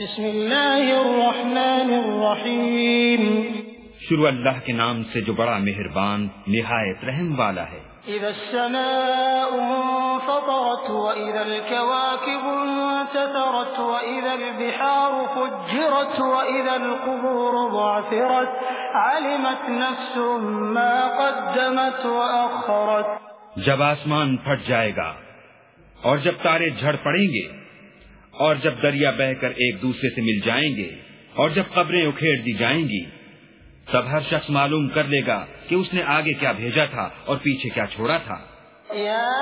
بسم اللہ الرحمن الرحیم۔ شروع اللہ کے نام سے جو بڑا مہربان نہایت رحم والا ہے۔ اذا السماء انفطرت واذا الكواكب انتثرت واذا البحار فجرت واذا القبور ضعفرت علمت نفس ما قدمت واخرت جب آسمان پھٹ جائے گا اور جب تارے جھڑ پڑیں گے اور جب دریا بہ کر ایک دوسرے سے مل جائیں گے اور جب قبریں اکھیڑ دی جائیں گی، تب ہر شخص معلوم کر لے گا کہ اس نے آگے کیا بھیجا تھا اور پیچھے کیا چھوڑا تھا۔ يا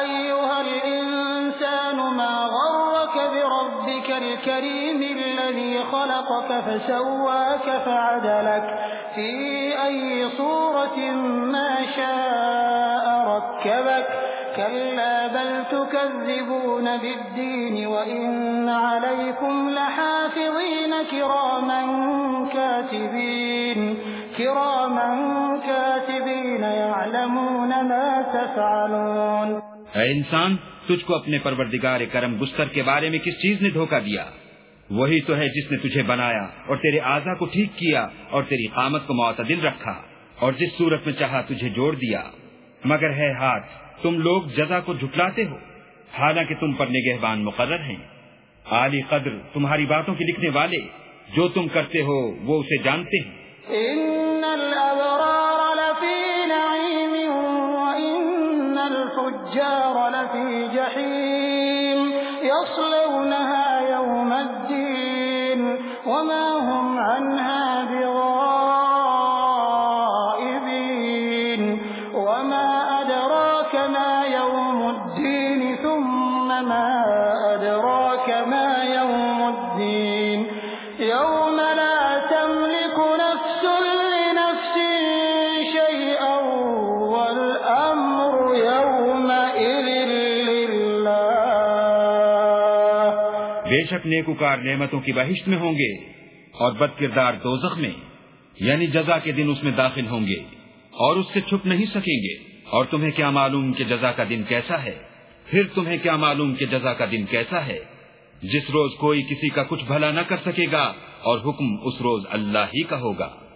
أيها الإنسان ما غرك بربك الكريم الذي خلقك فسواك فعدلك في أي صورة ما شاء ركبك كلا بل تكذبون بالدين وإن عليكم لحافظين كراما كاتبين كراما كاتبين يعلمون ما تفعلون اے انسان، تجھ کو اپنے پروردگار کرم گستر کے بارے میں کس چیز نے دھوکہ دیا؟ وہی تو ہے جس نے تجھے بنایا اور تیرے اعضا کو ٹھیک کیا اور تیری قامت کو معتدل رکھا اور جس صورت میں چاہا تجھے جوڑ دیا۔ مگر ہے ہاتھ تم لوگ جزا کو جھٹلاتے ہو۔ حالانکہ تم پر نگہبان مقرر ہیں۔ عالی قدر تمہاری باتوں کے لکھنے والے، جو تم کرتے ہو، وہ اسے جانتے ہیں۔ إن الأبرار لفي نعيم وإن الفجار لفي جحيم يصلونها يوم الدين وما هم عنها ما أدراك ما يوم الدين يوم لا تملك نفس لنفس شيئا والأمر يومئذ لله بے شک نیکوکار نعمتوں کی بہشت میں ہوں گے اور بد کردار دوزخ میں یعنی جزا کے دن اس میں داخل ہوں گے اور اس سے چھپ نہیں سکیں گے۔ اور تمہیں کیا معلوم کہ جزا کا دن کیسا ہے؟ پھر تمہیں کیا معلوم کہ جزا کا دن کیسا ہے؟ جس روز کوئی کسی کا کچھ بھلا نہ کر سکے گا اور حکم اس روز اللہ ہی کا ہوگا۔